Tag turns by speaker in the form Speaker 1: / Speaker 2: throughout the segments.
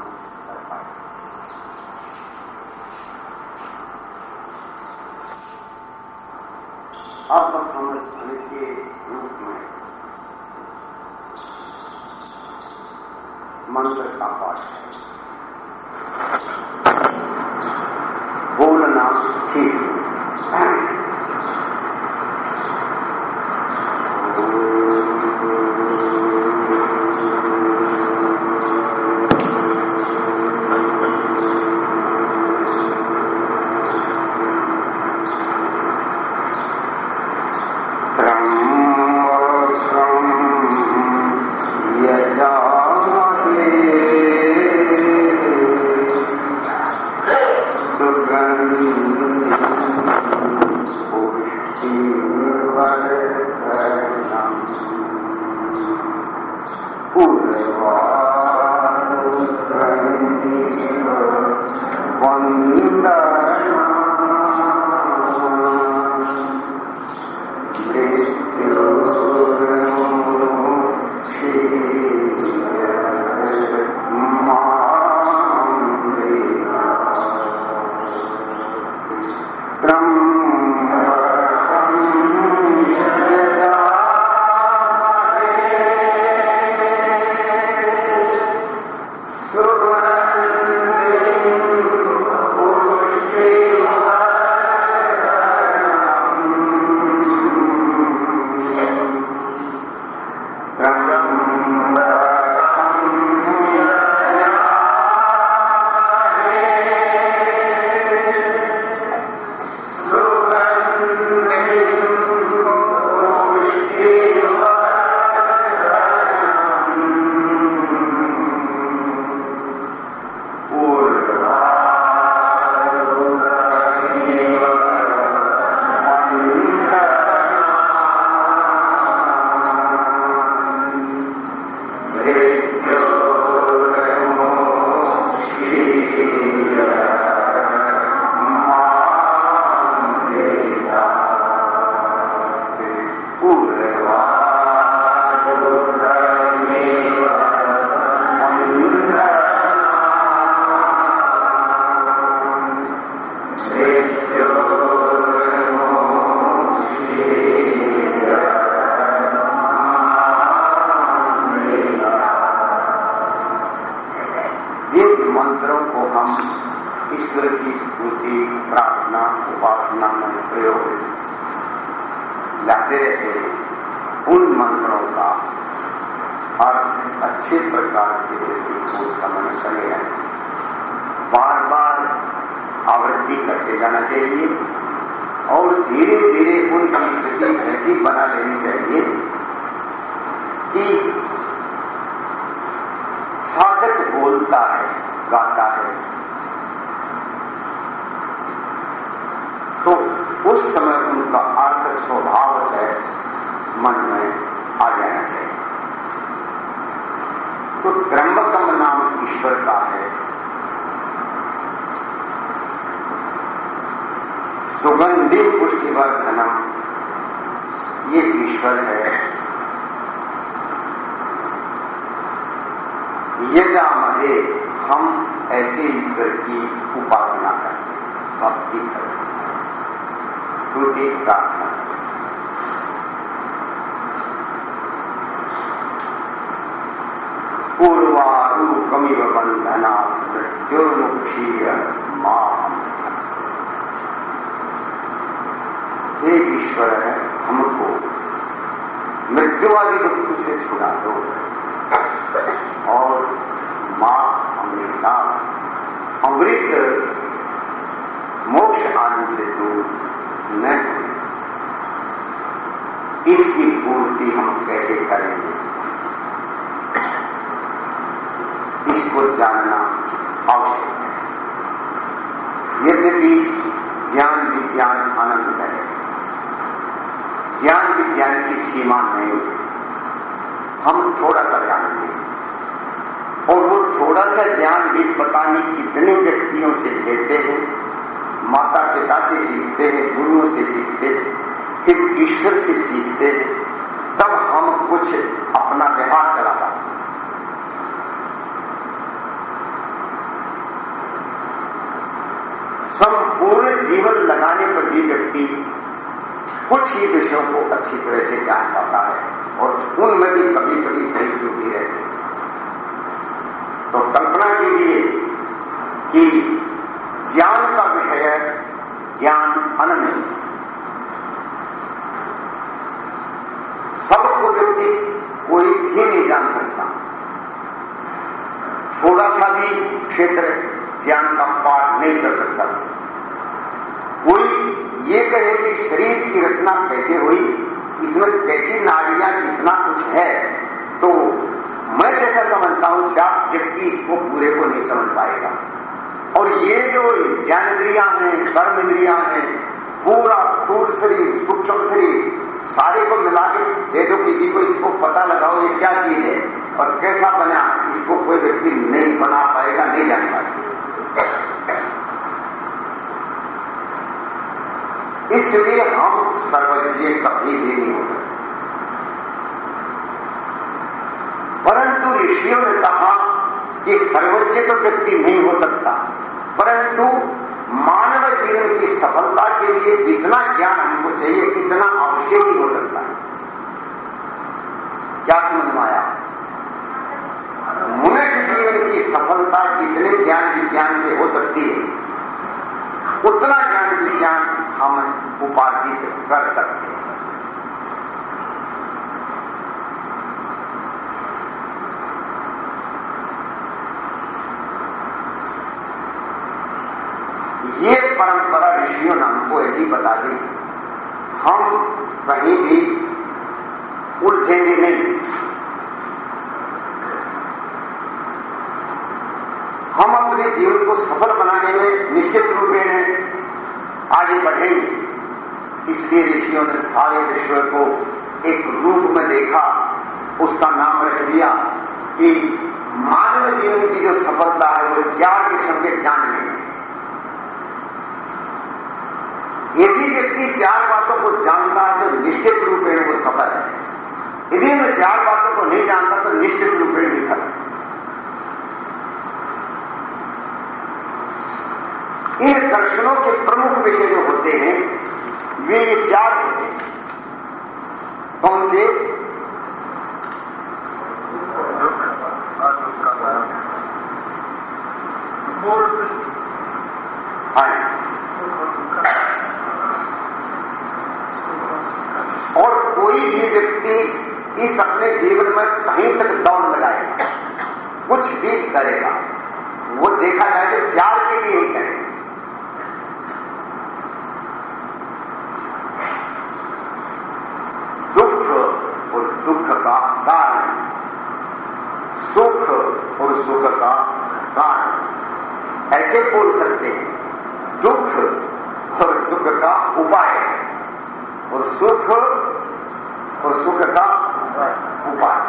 Speaker 1: की नहीं कर पाए अब रूप में मंत्र का पाठ है इसको जानना आवश्यक है। यद्यपि ज्ञान विज्ञान आनंद है। ज्ञान विज्ञान की सीमा नहीं। हम थोड़ा सा जानते और वो थोड़ा सा ज्ञान भी पता नहीं कितने व्यक्तियों से लेते हैं। माता पिता से सीखते हैं, गुरुओं से सीखते हैं,
Speaker 2: फिर ईश्वर से सीखते हैं। तब हम कुछ अपना व्यवहार चला
Speaker 1: संपूर्ण जीवन लगाने पर भी व्यक्ति कुछ ही विषयों को अच्छी तरह से जान पाता है और उनमें भी कभी कभी नहीं चुकी रहती तो कल्पना कीजिए कि ज्ञान का विषय ज्ञान अनंत सबको व्यक्ति कोई भी नहीं जान सकता। थोड़ा सा भी क्षेत्र ज्ञान का पाठ नहीं कर सकता। ये कहे कि शरीर की रचना कैसे हुई? इसमें कैसी नाड़ियाँ कितना कुछ है? तो मैं जैसा समझता हूँ शायद व्यक्ति इसको पूरे को नहीं समझ पाएगा। और ये जो ज्ञानेन्द्रियाँ हैं कर्म इंद्रियाँ हैं, पूरा स्थूल शरीर, सूक्ष्म शरीर, सारे को मिला के दे दो किसी को इसको पता लगाओ, ये क्या चीज़ है? और कैसा बना, इसको कोई व्यक्ति नहीं बना पाएगा, नहीं जान पाएगा। इसलिए हम सर्वज्ञ कभी भी नहीं हो सकते परंतु ऋषियों ने कहा कि सर्वोच्च तो व्यक्ति नहीं हो सकता, परंतु मानव जीवन की सफलता के लिए जितना ज्ञान हमको चाहिए, इतना अवश्य ही हो सकता है। क्या समझ में आया? मनुष्य जीवन की सफलता जितने ज्ञान विज्ञान से हो सकती है उतना ज्ञान विज्ञान हम उपार्जित कर सकते हैं। ये परंपरा ऋषियों ने हमको ऐसी बता दी, हम कहीं भी उलझेंगे नहीं। हम अपने जीवन को सफल बनाने में निश्चित रूप में आगे बढ़ेंगे इसलिए ऋषियों ने सारे विश्व को एक रूप में देखा। उसका नाम रख दिया कि मानव जीवन की जो सफलता है, वो चार किस्म के जानने में यदि व्यक्ति चार बातों को जानता है तो निश्चित रूप में वो सफल है। यदि मैं चार बातों को नहीं जानता तो निश्चित रूप में विफल है इन दर्शनों के प्रमुख विषय जो होते हैं, वे ये चार होते हैं। कौन से? और कोई भी व्यक्ति इस अपने जीवन में कहीं तक दौड़ लगाएगा कुछ भी करेगा वो देखा जाए तो चार के लिए ही करेगा दुख और दुख का कारण सुख और सुख का कारण ऐसे बोल सकते हैं दुख और दुख का उपाय और सुख और सुख का उपाय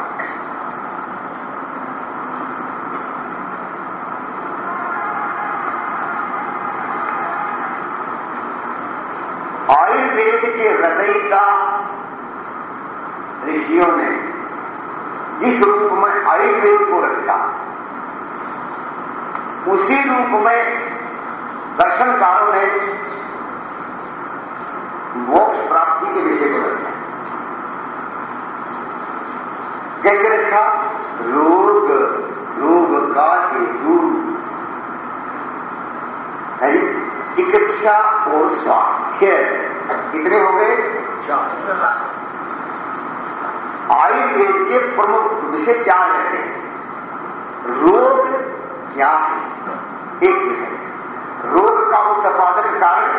Speaker 1: आयुर्वेद के रचयिता ऋषियों ने जिस रूप में आयुर्वेद को रखा उसी रूप में दर्शनकारों ने मोक्ष प्राप्ति के विषय को रखा कैसे रखा रोग रोग का हेतु चिकित्सा और स्वास्थ्य कितने हो गए? आयुर्वेद के प्रमुख विषय चार रहते हैं? रोग क्या है? एक विषय रोग का उत्पादक कारण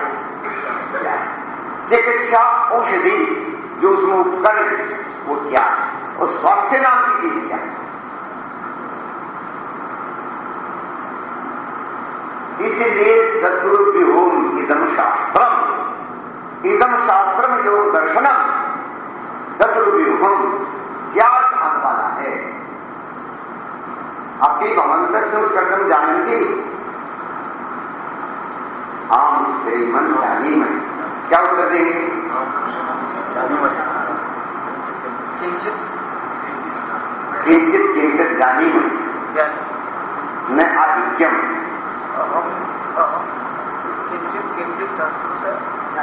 Speaker 1: क्या है चिकित्सा औषधि जो उसमें उपकरण वो क्या है? और स्वास्थ्य नाम की चीज़ क्या है? इसलिए चतुर्व्यूहोम इदम शास्त्रम इदम शास्त्रम योग दर्शनम। चतुर्व्यूहम चार भाग वाला है। आपकी भवंत संस्कृतम जानती आम श्रीमन जानी में क्या उत्तर देंगे? किंचित। किंचित जानी में न आधिक्यम।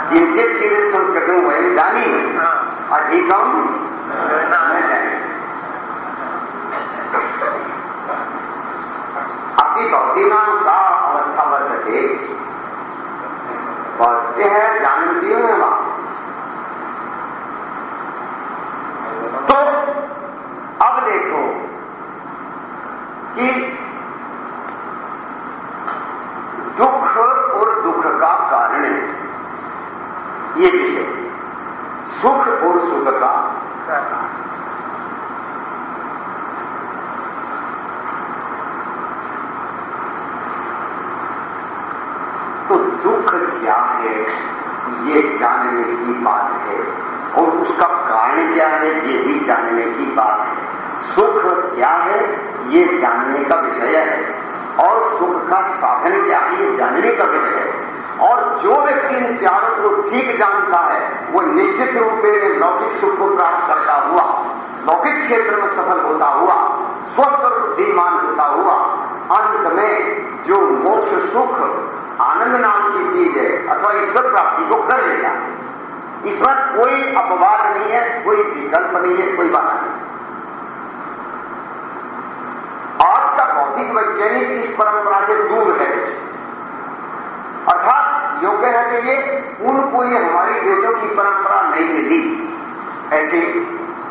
Speaker 1: किंचित के संस्कृत वही जानी। अधिकम अपनी भक्तिमान का अवस्था वर्तते पढ़ते हैं जानती हूँ वहाँ तो अब देखो कि दुख और दुख का कारण ये विषय सुख और सुख का तो दुख क्या है? ये जानने की बात है। और उसका कारण क्या है? ये भी जानने की बात है। सुख क्या है? ये जानने का विषय है। और सुख का साधन क्या है? ये जानने का विषय और जो व्यक्ति इन चारों को ठीक जानता है, वो निश्चित रूप में लौकिक सुख को प्राप्त करता हुआ, लौकिक क्षेत्र में सफल होता हुआ, स्वस्थ और बुद्धिमान होता हुआ, अंत में जो मोक्ष, सुख, आनंद नाम की चीज़ है, अथवा ईश्वर प्राप्ति को कर लेगा इसमें कोई अपवाद नहीं है, कोई विकल्प नहीं है, कोई बाधा नहीं आज का भौतिक वैज्ञानिक इस परंपरा से दूर है अर्थात यो कहना चाहिए, उनको ये हमारी वेदों की परंपरा नहीं मिली। ऐसे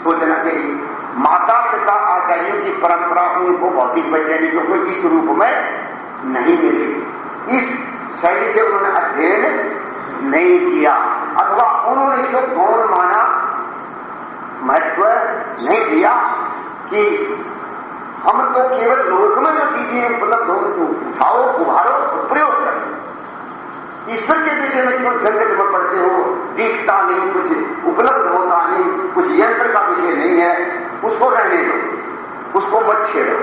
Speaker 1: सोचना चाहिए। माता पिता आचार्यों की परंपरा उनको भौतिक वैज्ञानिकों को इस रूप में नहीं मिली। इस शैली से उन्होंने अध्ययन नहीं किया, अथवा उन्होंने इसको गौर माना, महत्व नहीं दिया कि हम तो केवल लोक में जो चीज़ें उपलब्ध हो तो उठाओ, उभारो, प्रयोग करें। ईश्वर के विषय में क्यों जगत में पढ़ते हो, दिखता नहीं कुछ उपलब्ध होता नहीं, कुछ यंत्र का विषय नहीं है, उसको रहने दो, उसको मत छेड़ो,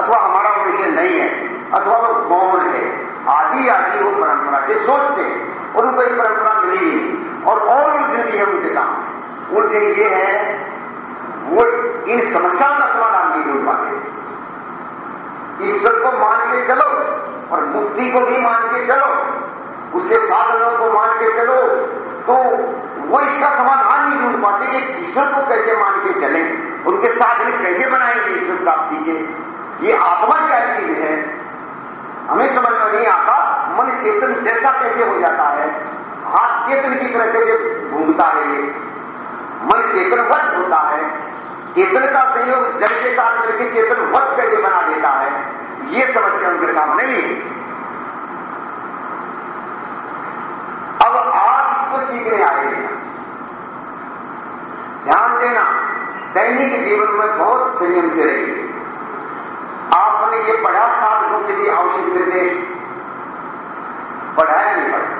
Speaker 1: अथवा हमारा विषय नहीं है, अथवा वो गौण है। आदि आदि वो परंपरा से सोचते हैं, और उनको एक परंपरा मिली नहीं। और और उलझन भी है उनके सामने। उलझन ये है, वो इन समस्याओं का समाधान नहीं ढूंढ पाते। ईश्वर को मान के चलो, और मुक्ति को भी मान के चलो। उसके साधनों को मान के चलो तो वो इसका समाधान नहीं ढूंढ पाते कि ईश्वर को कैसे मान के चले। उनके साधन कैसे बनाएँगे ईश्वर प्राप्ति के? ये आत्मा क्या चीज़ है? हमें समझ में नहीं आता, मन चेतन जैसा कैसे हो जाता है? हाथ चेतन की तरह कैसे घूमता है ये? मन चेतनवत होता है। चेतन का संयोग जल के साथ मिलकर चेतन वत कैसे बना देता है? ये समस्या उनके सामने नहीं है अब आप इसको सीखने आए हैं। ध्यान देना, दैनिक जीवन में बहुत संयम से रहिए। आपने ये पढ़ा साधकों के लिए आवश्यक निर्देश। पढ़ाया नहीं पढ़ा।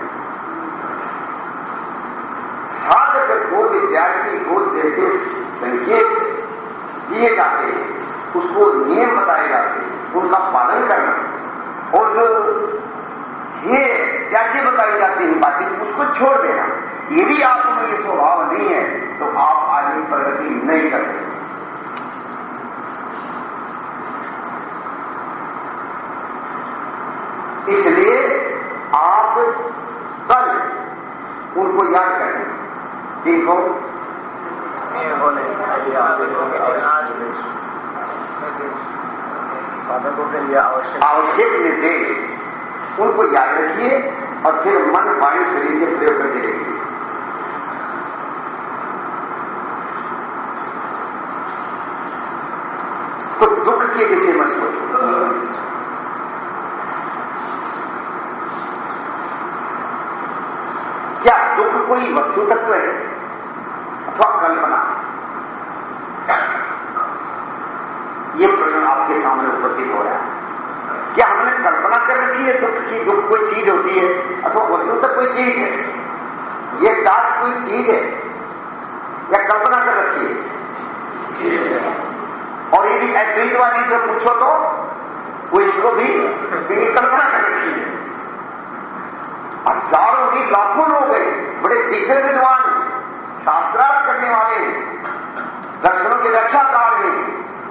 Speaker 1: साधक को विद्यार्थी को जैसे संकेत दिए जाते हैं, उसको नियम बताए जाते हैं, उनका पालन करना। और जो ये त्याज्य बताई जाती है बातें उसको छोड़ देना। यदि आप में ये स्वभाव नहीं है तो आप आगे प्रगति नहीं कर सकते। इसलिए आप कल उनको याद करें। किनको
Speaker 2: साधकों के लिए आवश्यक
Speaker 1: आवश्यक निर्देश। उनको याद रखिए और फिर मन वाणी शरीर से प्रयोग करके देखिए। तो दुख के विषय में सोचो क्या दुख कोई वस्तु तत्व है अथवा कल्पना ये प्रश्न आपके सामने उपस्थित हो रहा है क्या हमने कल्पना कर रखी है दुख की दुख कोई चीज़ होती है अथवा वस्तु तक कोई चीज़ है ये टाच कोई चीज़ है या कल्पना कर रखी है और यदि अद्वैतवादी से पूछो तो वो इसको भी कल्पना कर रखी है हज़ारों की लाखों लोग हैं विद्वान शास्त्रार्थ करने वाले दर्शनों के व्याख्याकार हैं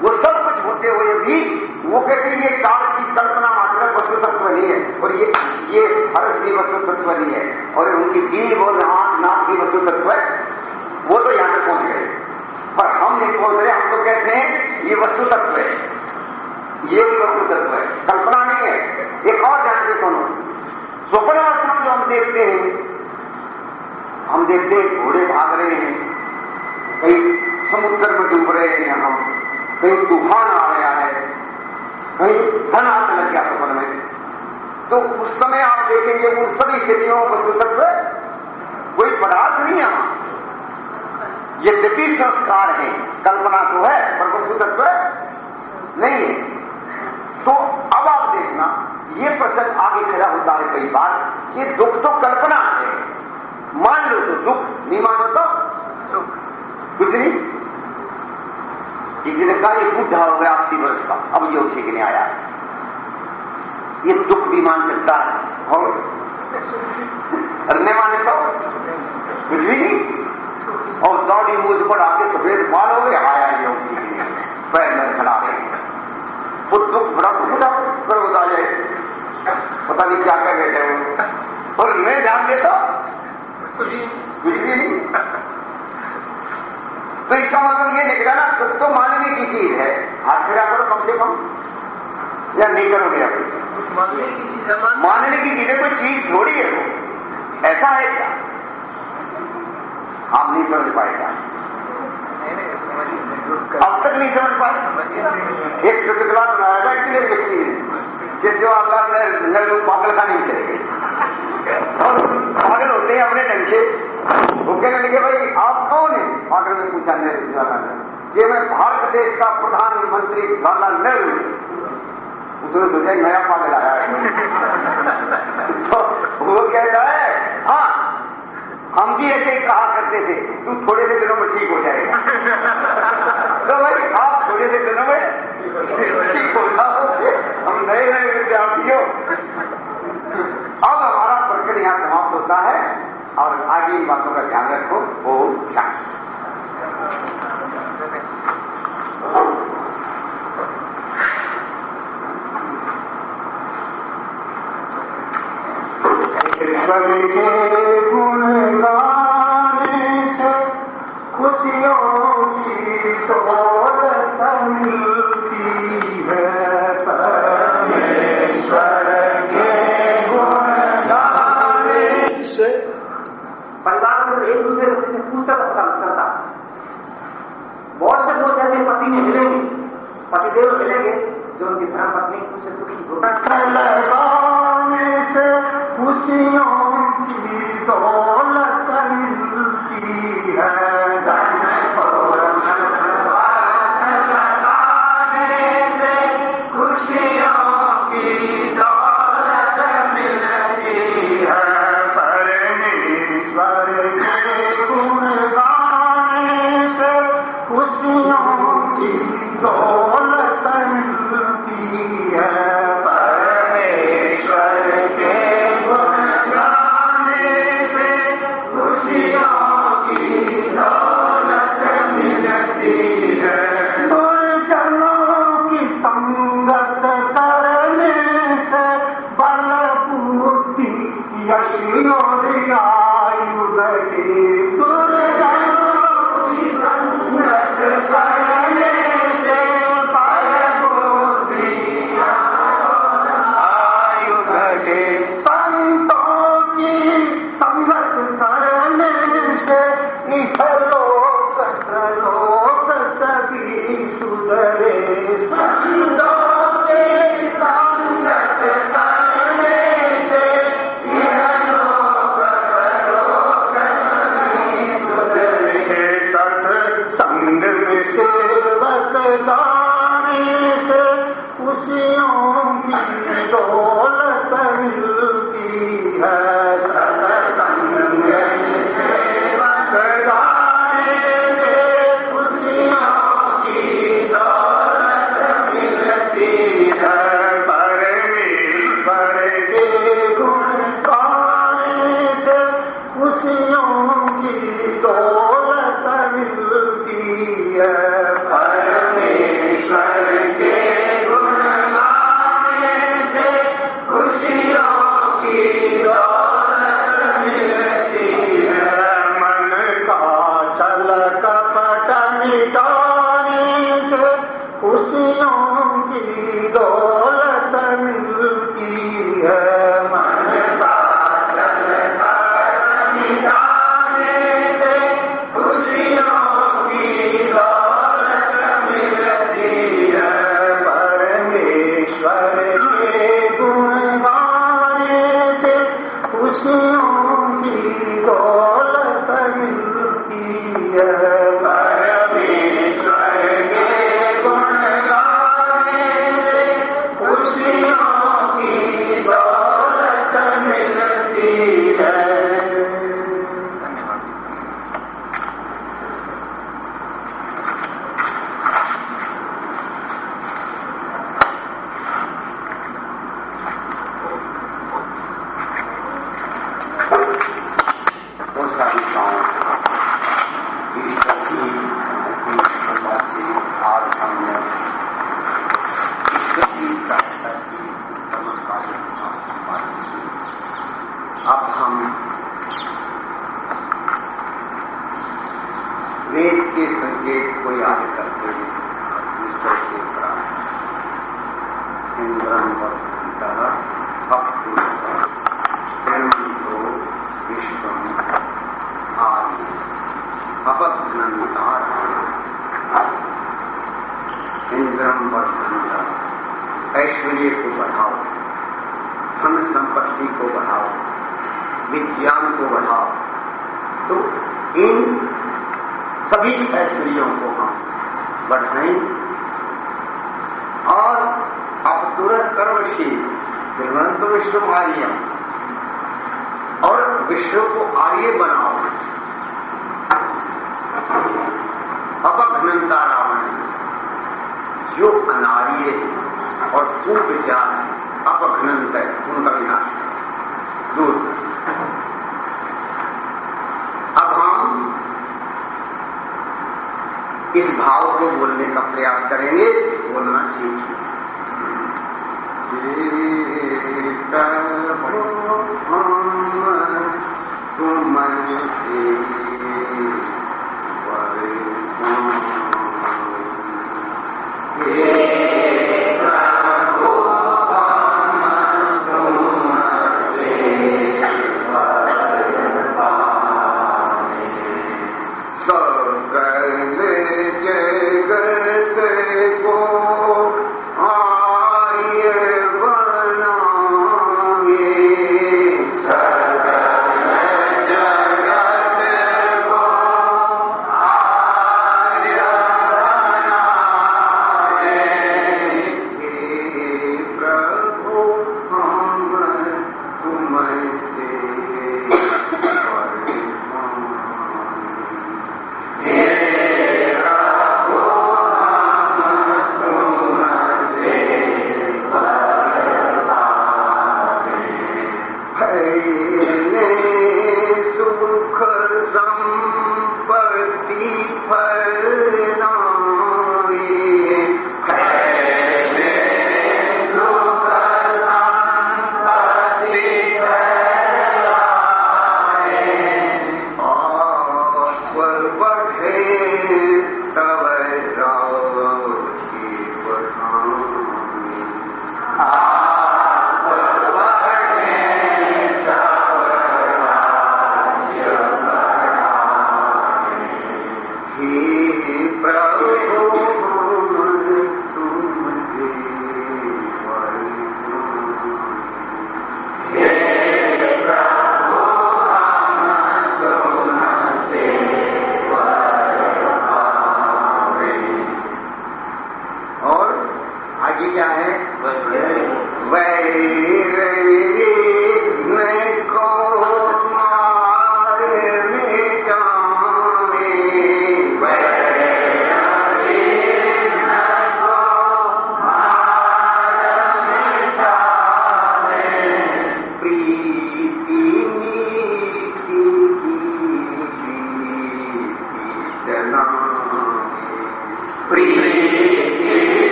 Speaker 1: वो सब कुछ होते हुए भी वो कहते हैं ये काल की कल्पना मात्र वस्तु वस्तु तत्व नहीं है और ये ये फर्श भी वस्तु तत्व नहीं है और उनकी जीव और हाथ नाक भी वस्तु तत्व है वो तो यहाँ तक पहुँच गए पर हम नहीं पहुँच रहे हम तो कहते हैं ये वस्तु तत्व है ये भी वस्तु तत्व है कल्पना नहीं है एक और ध्यान से सुनो स्वप्न अवस्था में जो हम देखते हैं हम देखते हैं घोड़े भाग रहे हैं कहीं समुद्र में डूब रहे हैं हम कहीं तूफ़ान आ गया है कहीं धन आने लग गया सफ़र में तो उस समय आप देखेंगे उन सभी स्थितियों में वस्तु तत्व कोई पदार्थ नहीं है यद्यपि संस्कार है। कल्पना तो है, पर वस्तु तत्व नहीं है। तो अब आप देखना, ये प्रश्न आगे खड़ा होता है कई बार, कि दुख तो कल्पना है। मान लो तो दुख, नहीं मानो तो कुछ नहीं। किसी ने कहा, ये बुढ़ा हो गया अस्सी वर्ष का, अब योग सीखने आया ये दुख भी मान सकता है, और? अन्य माने तो? कुछ भी नहीं। और दौड़ी मूझ पर आगे सफ़ेद बाल हो गए आया योग सीखने पैर में खड़ा गए वो दुख बड़ा दुख उठा कर बता जाए पता नहीं क्या कर बैठे वो। और मैं ध्यान देता कुछ भी नहीं। तो इसका मतलब ये निकला ना दुख तो मानने की चीज़ है। हाथ खड़ा करो कम से कम। या नहीं करोगे आप? मानने की चीज़ कोई चीज़ थोड़ी है वो। ऐसा है क्या? आप नहीं समझ पाए साहब। अब तक नहीं समझ पाए। एक चुटकुला बनाया था इसलिए व्यक्ति ने कि जो अल्लाह ने लोग पागल में चले और पागल होते हैं अपने ढंग से वो कहने लगे, भाई, आप कौन है? पागल ने पूछा ने कि मैं भारत देश का प्रधानमंत्री जवाहरलाल नेहरू उसने सोचा नया पागल आया है। तो वो कहता है हाँ हम भी ऐसे ही कहा करते थे, तू थोड़े से दिनों में ठीक हो जाएगा। तो भाई, आप थोड़े से दिनों में ठीक हो जाओगे। हम नए नए विद्यार्थी हो अब हमारा प्रकरण यहाँ समाप्त होता है और आगे इन बातों का ध्यान रखो। ओम शांति।
Speaker 2: ईश्वर के गुण गाने से दौलत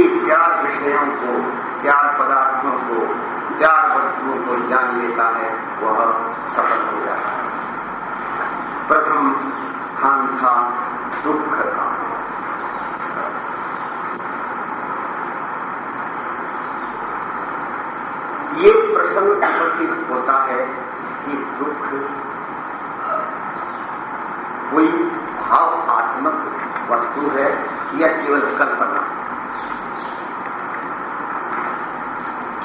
Speaker 2: भी चार विषयों को, चार पदार्थों को, चार वस्तुओं को जान लेता है, वह सफल हो जाता है। प्रथम स्थान था दुख का। ये प्रसंग उपस्थित होता है कि
Speaker 1: दुख कोई भावात्मक वस्तु है या केवल कल्प?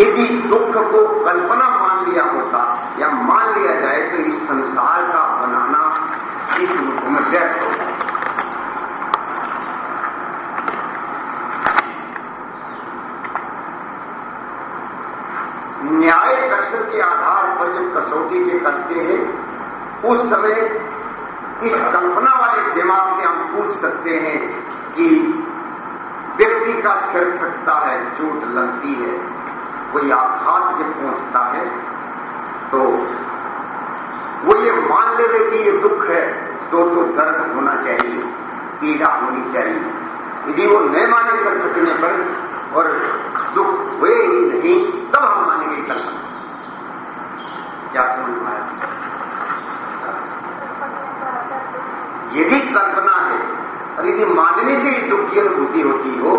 Speaker 1: यदि दुख को कल्पना मान लिया होता या मान लिया जाए तो इस संसार का बनाना इस रूप में व्यक्त होता न्याय दर्शन के आधार पर जब कसौटी से कसते हैं, उस समय इस कल्पना वाले दिमाग से हम पूछ सकते हैं कि व्यक्ति का सिर फटता है चोट लगती है कोई आघात जब पहुँचता है तो वो ये मान ले कि ये दुख है तो तो दर्द होना चाहिए, पीड़ा होनी चाहिए। यदि वो न माने सर फटने पर और दुख हुए ही नहीं, तब हम मानेंगे कल्पना क्या समझ पाया यदि कल्पना है, और यदि मानने से ही दुख की अनुभूति होती हो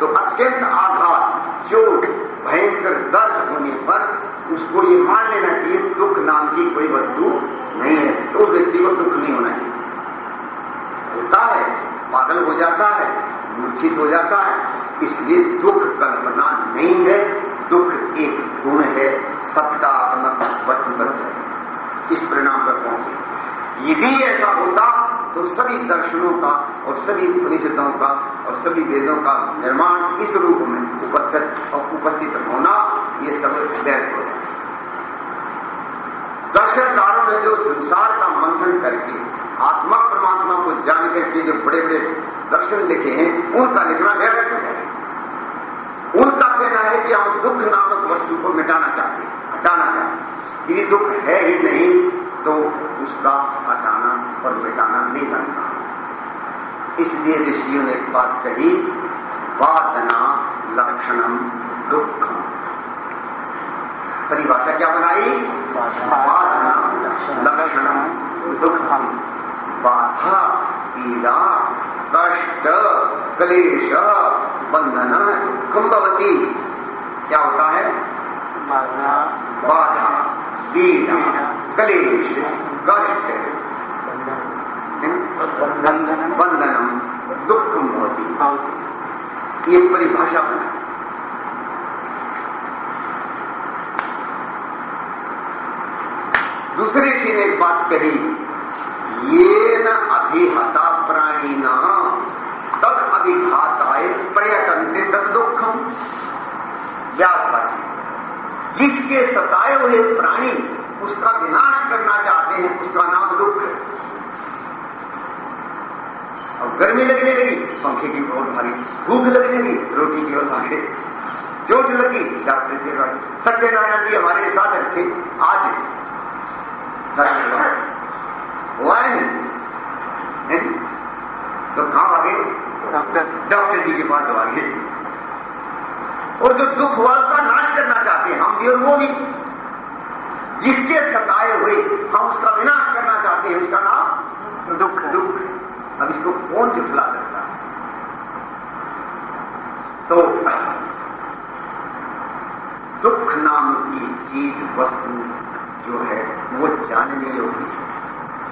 Speaker 1: तो अत्यंत आघात, चोट भयंकर दर्द होने पर उसको ये मान लेना चाहिए, दुख नाम की कोई वस्तु नहीं है। तो उस व्यक्ति को दुख नहीं होना चाहिए। होता है, पागल हो जाता है, मूर्छित हो जाता है, इसलिए दुख कल्पना नहीं है। दुख एक गुण है सत्तात्मक वस्तु है इस परिणाम पर पहुँचे। यदि ऐसा होता तो सभी दर्शनों का और सभी उपनिषदों का और सभी वेदों का निर्माण इस रूप में उपस्थित और उपस्थित होना, ये सब व्यर्थ हो दर्शनकारों ने जो संसार का मंथन करके, आत्मा परमात्मा को जान करके जो बड़े बड़े दर्शन लिखे हैं, उनका लिखना व्यर्थ हो उनका कहना है कि हम दुख नामक वस्तु को मिटाना चाहते हटाना चाहते यदि दुख है ही नहीं तो उसका हटाना और मिटाना नहीं बनता। इसलिए ऋषियों ने एक बात कही वादना लक्षणम दुखम। परिभाषा क्या बनाई? वादना लक्षणम दुखम। बाधा पीड़ा कष्ट क्लेश बंधन दुखम भवती क्या होता है? बाधा पीड़ा। क्लेश कष्ट। बंधनम दुखम होती ये परिभाषा बना। दूसरे सी ने एक बात कही ये न अभिहता प्राणी न तद अभिघाताय पर्यटन तद दुखम। व्यासवासी जिसके सताए हुए प्राणी उसका विनाश करना चाहते हैं उसका नाम दुख है। अब गर्मी लगने लगी पंखे की ओर भागी भूख लगने लगी रोटी की ओर भागे चोट लगी डॉक्टर के पास सत्यनारायण जी हमारे साथ रखे। आज हुआ नहीं तो कहाँ भागे? डॉक्टर। डॉक्टर जी के पास भागे। और जो दुख हुआ उसका नाश करना चाहते हैं हम भी और वो भी। जिसके सताए हुए हम उसका विनाश करना चाहते हैं उसका नाम दुख दुख। अब इसको कौन जुटला सकता है। तो दुख नाम की चीज़, वस्तु जो है, वो जानने योग्य है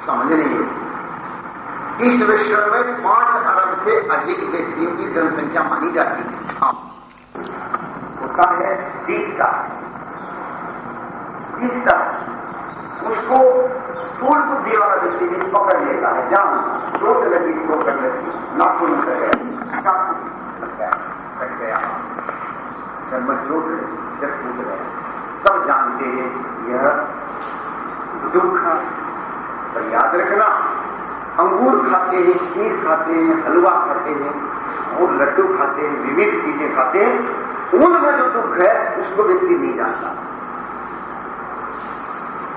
Speaker 1: समझने योग्य इस विश्व में पाँच अरब से अधिक व्यक्तियों की जनसंख्या मानी जाती है। हाँ। होता है दीपता। दिखता उसको बुद्धि वाला व्यक्ति भी पकड़ लेता है, जान चोट लगी चोट लगी नाखून कर गया चाकू लग गया कट गया जब मैं टूट गया सब जानते हैं यह दुख पर याद रखना, अंगूर खाते हैं, खीर खाते हैं, हलवा खाते हैं, और लड्डू खाते हैं, विविध चीज़ें खाते हैं, उनमें जो दुख है, उसको व्यक्ति नहीं जानता।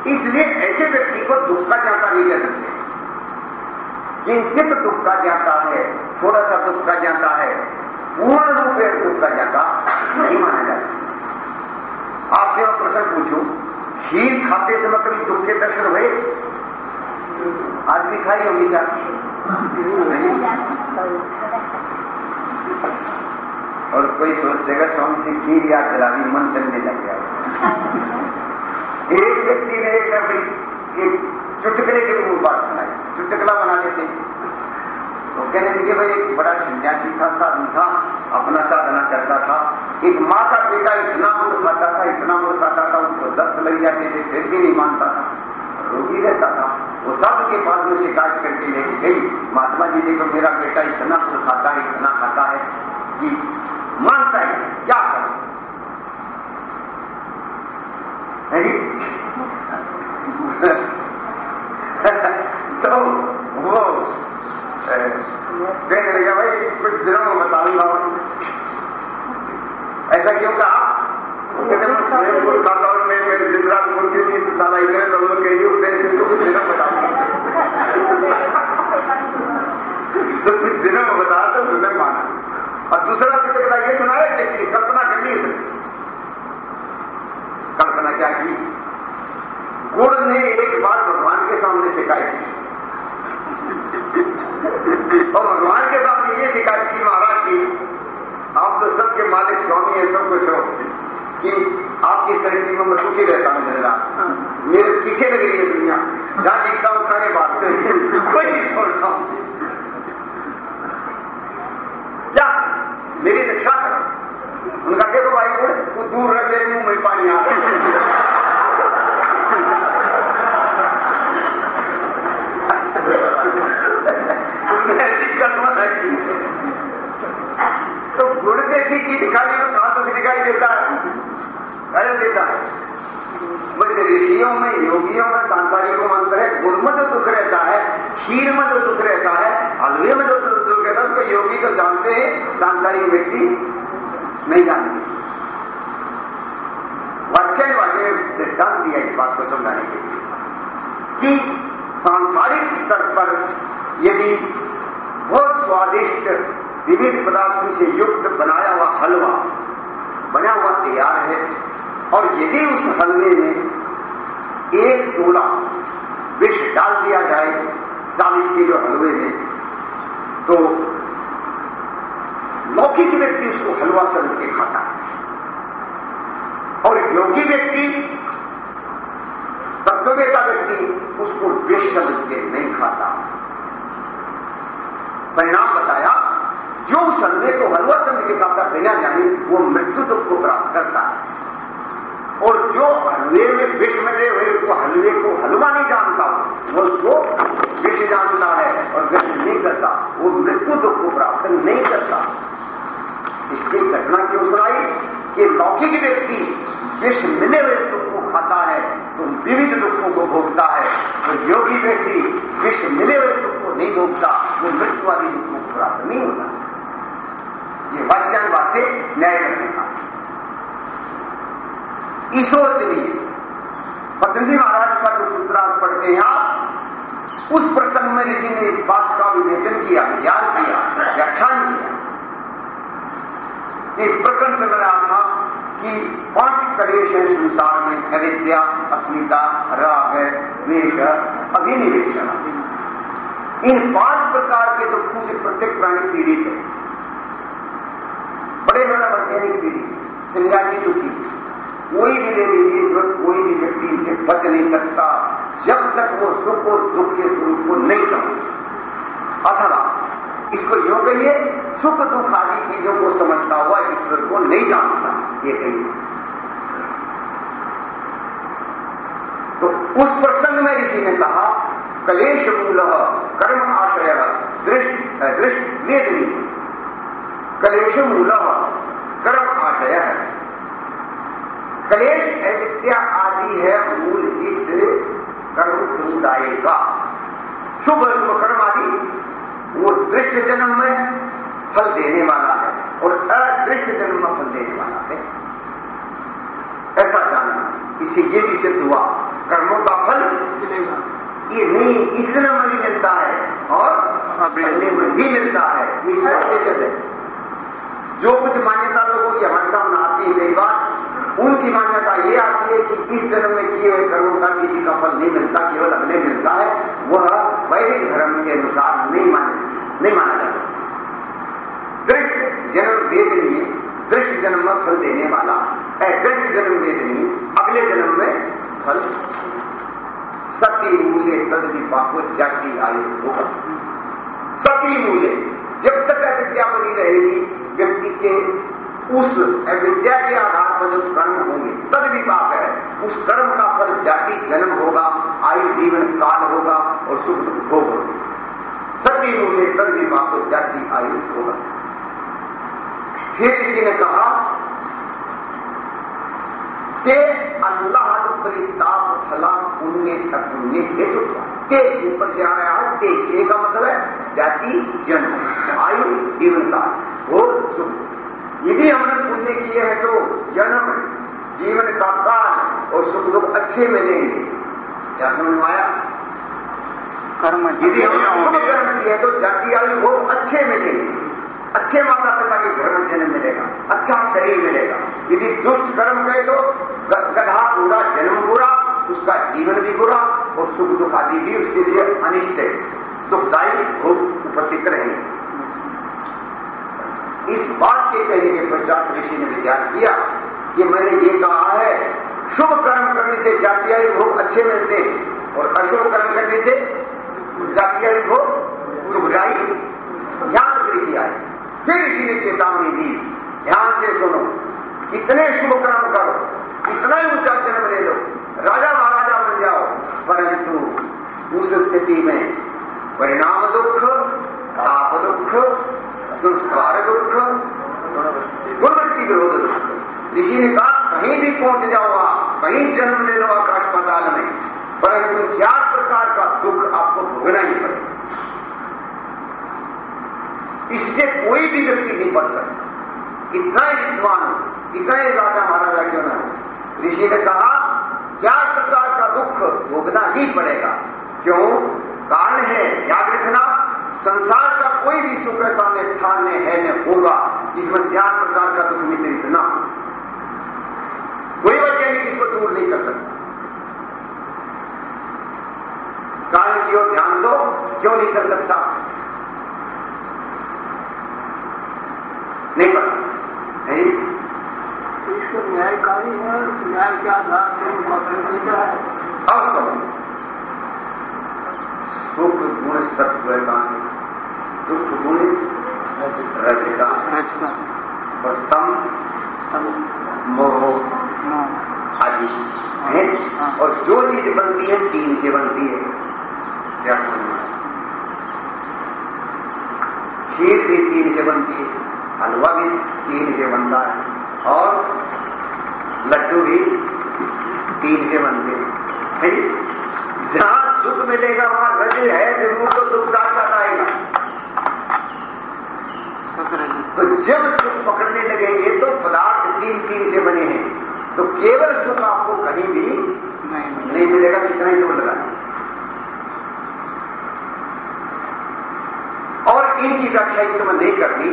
Speaker 1: इसलिए ऐसे व्यक्ति को दुख का ज्ञाता नहीं कह सकते। किंचित दुख का ज्ञाता है थोड़ा सा दुख का ज्ञाता है, पूर्ण रूप दुख का ज्ञाता नहीं माना जाता। आपसे मैं प्रश्न पूछूँ, खीर खाते समय कभी दुख के दर्शन हुए? आज भी खाई होगी क्या? और कोई सोचेगा स्वामी जी खीर याद दिलानी, मन चलने लग गया। एक व्यक्ति ने एक चुटकले के रूप बात सुनाई। चुटकला बना लेते तो कहने लगे, भाई, एक बड़ा सन्यासी था, साधु था, अपना साधना करता था। एक माँ का बेटा इतना मुड़ खाता था, इतना मुड़ खाता था, उसको दस्त लग जाते थे, फिर भी नहीं मानता था। रोगी रहता था। वो सबके पास में शिकायत करके लेके गई। महात्मा जी, देखो, मेरा बेटा इतना मुड़ खाता है, इतना खाता है कि मानता है क्या करें? तो वो कहने लगा भाई, कुछ दिनों में बताऊँगा ऐसा क्यों कहा? कहते मैं कुछ हूँ मेरे मुर्गी थी साला इतने लोगों के उपदेश तो कुछ दिनों बताऊँगा तो कुछ दिनों में तो उसने माना। और दूसरा पिछला ये सुनाया कि कल्पना करनी है कल्पना क्या की? गुड़ ने एक बार भगवान के सामने शिकायत की और भगवान के सामने ये शिकायत की महाराज की आप तो सबके मालिक स्वामी है सब कुछ हो कि आपकी तरक्की में मैं दुखी रहता हूँ मेरा मेरे पीछे लग रही है दुनिया। जहाँ जीतता हूँ खड़े बात कोई नहीं छोड़ता हूँ। क्या मेरी रक्षा करो। उनका देखो भाई तू दूर रख ले मुँह में पानी आ ऐसी कसमत है तो गुड़ जैसी चीज़ में कहाँ दुख दिखाई देता है। अरे देता है। मुझे ऋषियों में, योगियों में, सांसारिकों को अंतर है गुड़ में जो दुख रहता है खीर में जो दुख रहता है हलवे में जो दुख रहता है उसको योगी तो जानते हैं, सांसारिक व्यक्ति नहीं जानते। वात्स्य वाक्य सिद्धांत दिया इस बात को समझाने के लिए कि सांसारिक स्तर पर यदि बहुत स्वादिष्ट विविध पदार्थों से युक्त बनाया हुआ हलवा, बना हुआ तैयार है। और यदि उस हलवे में एक टोला विष डाल दिया जाए, चालीस किलो हलवे में तो लौकिक व्यक्ति उसको हलवा समझ के खाता है। और योगी व्यक्ति तत्वेता व्यक्ति उसको विष समझ के नहीं खाता। परिणाम बताया जो उस हलवे को हलवा समझ के खाता बिना जाने, वो मृत्यु दुख को प्राप्त करता है। और जो हलवे में विष मिले हुए को हलवे को हलवा नहीं जानता वो। उसको विष जानता है और विष नहीं करता, वो मृत्यु दुख को प्राप्त नहीं करता। इसकी घटना क्यों सुनाई कि लौकिक व्यक्ति विष मिले हुए दुख को खाता है तो विविध दुखों को भोगता है। तो योगी व्यक्ति विष मिले हुए दुख को नहीं भोगता, वो मृत्यु आदि दुखों को प्राप्त नहीं होता। ये वाच्यान से न्याय करने का ईश्वर के लिए। पतंजलि महाराज का जो सूत्रार्थ पढ़ते हैं आप, उस प्रसंग में ऋषि ने इस बात का विवेचन किया, विचार किया, व्याख्यान किया। एक प्रकरण चल रहा था कि पाँच कलेश हैं संसार में, अविद्या, अस्मिता, राग वेश अभिनिवेश। इन पाँच प्रकार के दुखों से प्रत्येक प्राणी पीड़ित है। बड़े बड़ा वैज्ञानिक पीड़ित सन्यासी दुखी कोई भी ले लीजिए कोई भी व्यक्ति इनसे बच नहीं सकता, जब तक वो सुख और दुख के स्वरूप को नहीं समझ। अथवा, इसको यो कहिए, सुख दुख आदि चीज़ों को समझता हुआ ईश्वर को नहीं जानता, ये कहिए। तो उस प्रसंग में ऋषि ने कहा कलेश मूल कर्म आशय दृष्ट दृष्ट, वेदनी। कलेश मूल कर्म आशय है। कलेश अविद्या आदि है मूल जिस कर्म समुदाय का शुभ शुभ कर्म आदि वो दृष्ट जन्म में फल देने वाला है और अदृष्ट जन्म में फल देने वाला है। ऐसा जानना इसे ये भी सिद्ध हुआ कर्मों का फल ये नहीं इस जन्म में भी मिलता है और अगले में भी मिलता है। ये इसका है। जो कुछ मान्यता लोगों की हमारे सामने आती है कई बार उनकी मान्यता ये आती है कि इस जन्म में किए हुए कर्मों का किसी का फल नहीं मिलता, केवल अगले मिलता है, वह वैदिक धर्म के अनुसार नहीं माने, नहीं माना जा सकता। दृष्ट जन्म वेदनीय, दृष्ट जन्म में फल देने वाला दृष्ट जन्म वेदनीय, अगले जन्म में फल। सती मूल्य तद विपाको जाति आयु होगा। सती मूल्य जब तक अविद्या बनी रहेगी, व्यक्ति के उस अविद्या के आधार पर जो कर्म होंगे तद विपाक है। उस कर्म का फल जाति जन्म होगा, आयु जीवन काल होगा और सुख भोग होगा। सभी मूल्य तद विपाक जाति, आयु होगा। फिर किसी ने कहा कि अल्लाह परिताप फला पुण्य पुण्य हेतु के ऊपर से आ रहा है से का मतलब है जाति जन्म आयु जीवन काल वो सुख यदि हमने पुण्य किए हैं तो जन्म जीवन का काल और सुख दुख अच्छे मिलेंगे। क्या समझ में आया?
Speaker 2: कर्म
Speaker 1: यदि हमने कर्म किए तो जाति आयु वो अच्छे मिलेंगे। अच्छे माता पिता के घर में जन्म मिलेगा। अच्छा शरीर मिलेगा। यदि दुष्ट कर्म गए तो गधा पूरा जन्म बुरा उसका जीवन भी बुरा और सुख दुख आदि भी उसके लिए अनिष्ट है। दुखदायी भोग उपस्थित रहेंगे। इस बात के कहने के पश्चात ऋषि ने विचार किया कि मैंने ये कहा है, शुभ कर्म करने से जातियाई भोग अच्छे मिलते हैं और अशुभ कर्म करने से जातियाई भोग दुखदायी। ध्यान से किया है फिर इसी ने चेतावनी दी। ध्यान से सुनो, कितने शुभ कर्म करो। कितना ही ऊँचा जन्म ले लो राजा महाराजा बन जाओ। परंतु उस स्थिति में परिणाम दुख ताप दुख, संस्कार दुख, गुणवृत्ति विरोध दुख। ऋषि ने कहा, कहीं भी पहुँच जाओ आप, कहीं जन्म ले लो आकाश पाताल में। परंतु क्या प्रकार का दुख आपको भोगना ही पड़ेगा? इससे कोई भी व्यक्ति नहीं बच सकता। कितना ही विद्वान कितना ही राजा महाराजा क्यों ना। ऋषि ने कहा चार प्रकार का दुख भोगना ही पड़ेगा? क्यों? कारण है, याद रखना, संसार का कोई भी सुख ऐसा न स्थान में है न होगा, जिसमें चार प्रकार का दुख मिश्रित न कोई वैज्ञानिक इसको दूर नहीं कर सकता। कारण की ओर ध्यान दो, क्यों नहीं कर सकता? नहीं पता। नहीं
Speaker 2: ईश्वर न्यायकारी है न्याय के आधार पर उनका फैसला है
Speaker 1: अब समझ सुख गुण सत्व का दुख गुण रजता और तम मोह। आदि। है? और जो चीज़ बनती है तीन से बनती है। क्या समझना खीर भी तीन से बनती है। हलवा भी तीन से बनता है। और लड्डू भी तीन से बनते हैं। जहाँ सुख मिलेगा, वहाँ रज है, ज़रूर तो दुख साथ तो जब सुख पकड़ने लगेंगे तो पदार्थ तीन तीन से बने हैं। तो केवल सुख आपको कहीं भी नहीं मिलेगा, कितना ही ज़ोर लगा और इनकी व्याख्या इस समय नहीं करनी।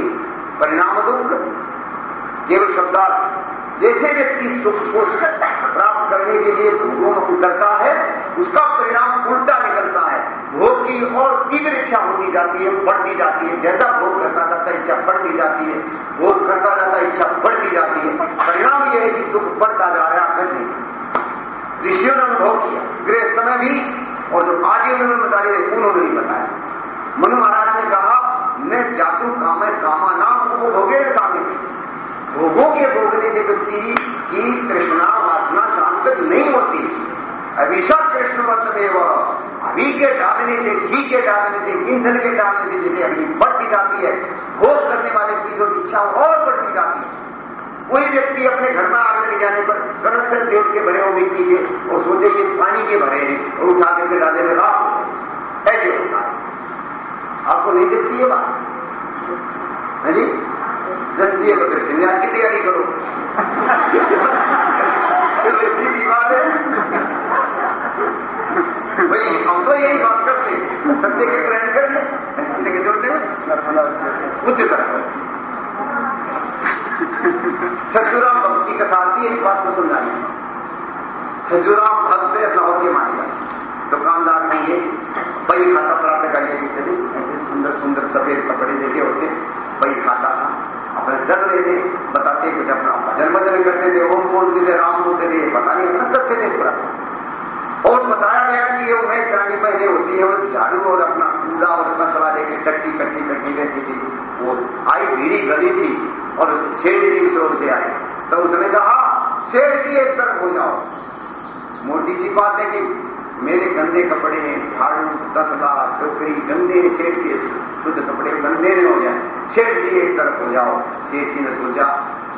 Speaker 1: परिणाम दुख केवल शब्दार्थ, जैसे व्यक्ति सुख को प्राप्त करने के लिए भोगों में उतरता है, उसका परिणाम उल्टा निकलता है। भोग की और तीव्र इच्छा होती जाती है, बढ़ती जाती है। जैसा भोग करता जाता इच्छा बढ़ती जाती है। भोग करता जाता इच्छा बढ़ती जाती है। परिणाम यह है कि दुख बढ़ता जा रहा है ऋषियों ने अनुभव किया। गृह समय भी और जो आज उन्होंने बताए, उन्होंने भी बताया। मनु महाराज ने कहा न जातु काम कामा नाम को भोगे न कामे भोगों के भोगने से व्यक्ति की कृष्णा वासना शांत नहीं होती। अभिषा कृष्ण वर्ष में वह अभी के डालने से, घी के डालने से, ईंधन के डालने से जैसे अग्नि बढ़ती जाती है, भोग करने वाले चीज़ों की इच्छा और बढ़ती जाती है। कोई व्यक्ति अपने घर में आग लग जाने पर कनस्तर तेल के भरे हो मिट्टी के और सोचे कि पानी के भरे हैं, और उठा करके डाले में राख ऐसे होता है। आपको नहीं देखती है बात? है जी? दस्ती है तो फिर संन्यास की तैयारी करो सीधी बात है भाई हम तो यही बात करते सत्य के ग्रहण कर ले जोड़ते हैं बुद्ध तरफ़ सज्जुराम भक्त की कथा आती है एक बात को समझाने सज्जुराम भक्त लाहौर के मानेगा दुकानदार नहीं है वही खाता प्राप्त करने के चले ऐसे सुंदर सुंदर सफ़ेद कपड़े देखे होते वही खाता था अपने जग लेते बताते कुछ अपना भजन भजन करते थे, ओम बोलते थे राम बोलते थे पता नहीं अपना करते थे पूरा और बताया गया कि ये मैं जानी पहले होती है वो झाड़ू और अपना कूड़ा और मसला लेके टट्टी कट्टी कट्टी रहती थी वो आई भीड़ी गली थी और शेर जी उस ओर से आए तो उसने कहा, शेर जी, एक तरफ़ हो जाओ। मोटी सी बात है कि मेरे गंदे कपड़े झाड़ू तसला टोकरी गंदे शेर के शुद्ध कपड़े गंदे नहीं हो जाए। शेर जी एक तरफ़ हो जाओ। शेर जी ने सोचा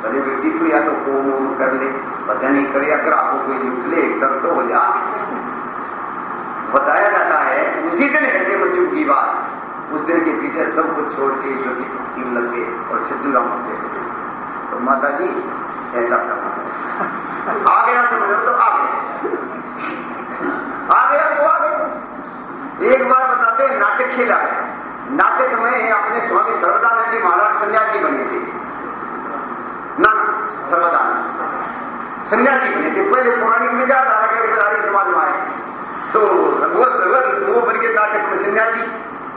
Speaker 1: भले व्यक्ति को या तो ओम ओम कर ले, पता नहीं करे या कोई को ले एक तरफ़ तो हो जा। बताया जाता है, उसी दिन हृदय बच्चों की बात। उस दिन के पीछे सब कुछ छोड़ के ईश्वर की लगे और सिद्धू राम तो माता जी ऐसा आ गया तो आ गया आ गया तो आ गया एक बार बताते हैं, नाटक खेला है। नाटक में अपने स्वामी सर्वदानंद जी महाराज सन्यासी बने थे। ना सर्वदा सन्यासी बने थे। पहले पौराणिक में था बिहारी समाज में आए। तो वो वो बन के नाटक में सन्यासी।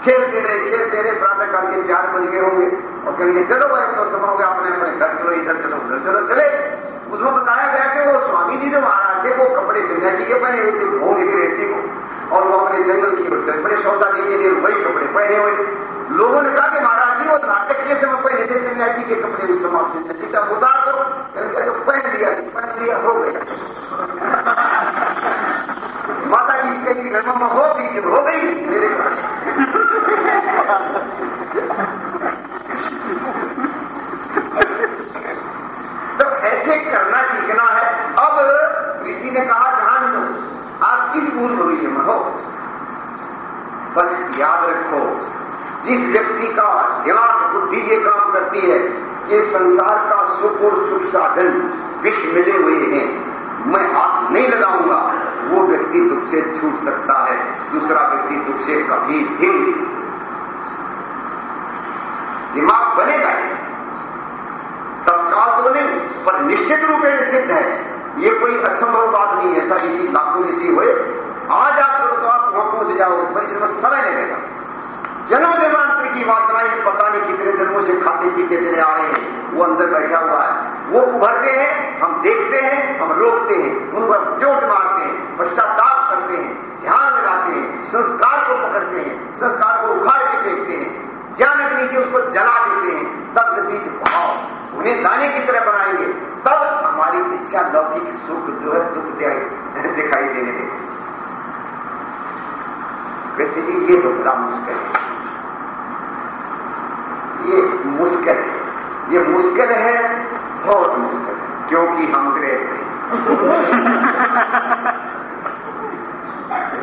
Speaker 1: खेलते रहे खेलते रहे प्रातः काल के चार बज गए होंगे। और कहेंगे, चलो भाई तो समय हो गया अपने अपने घर, चलो इधर, चलो उधर, चलो चले। उसमें बताया गया कि वो स्वामी जी जो महाराज थे, वो कपड़े सन्यासी के पहने हुए थे, भोग की रहती को। और वो अपने जंगल की ओर चल बड़े सौदा के लिए वही कपड़े पहने हुए। लोगों ने कहा कि महाराज जी, वो नाटक के समय पहले थे सन्यासी के कपड़े भी समाप्त सन्यासी का उतार दो। पहन लिया पहन लिया, हो गया। माता जी कहीं घर में हो गई हो गई मेरे तो ऐसे करना सीखना है। अब किसी ने कहा ध्यान दो आप किस पूर्व भविष्य में हो बस याद रखो, जिस व्यक्ति का दिमाग बुद्धि ये काम करती है कि संसार का सुख और सुख साधन विष मिले हुए हैं। मैं हाथ नहीं लगाऊँगा, वो व्यक्ति दुख से छूट सकता है, दूसरा व्यक्ति दुख से कभी भी दिमाग बनेगा तत्काल तो नहीं पर निश्चित रूप में सिद्ध है। ये कोई असंभव बात नहीं है, ऐसा किसी लाखों ऋषि हुए। आज आप तो आप वहाँ पहुँच जाओ पर इसमें समय लगेगा जन्म जन्मांतर की वासनाएँ पता नहीं कितने जन्मों से खाते पीते चले आ रहे हैं। वो अंदर बैठा हुआ है। वो उभरते हैं, हम देखते हैं, हम रोकते हैं, उन पर चोट मारते हैं, पश्चाताप करते हैं, ध्यान लगाते हैं, संस्कार को पकड़ते हैं, संस्कार को उखाड़ के फेंकते हैं। ज्ञान अग्नि से उसको जला देते हैं, तब बीज भाव उन्हें दाने की तरह बनाएँगे। तब हमारी इच्छा लौकिक सुख जो है दुख दिखाई देने देते व्यक्ति जी ये तो बड़ा मुश्किल है। ये मुश्किल है। ये मुश्किल है, बहुत मुश्किल है, क्योंकि हम ग्रह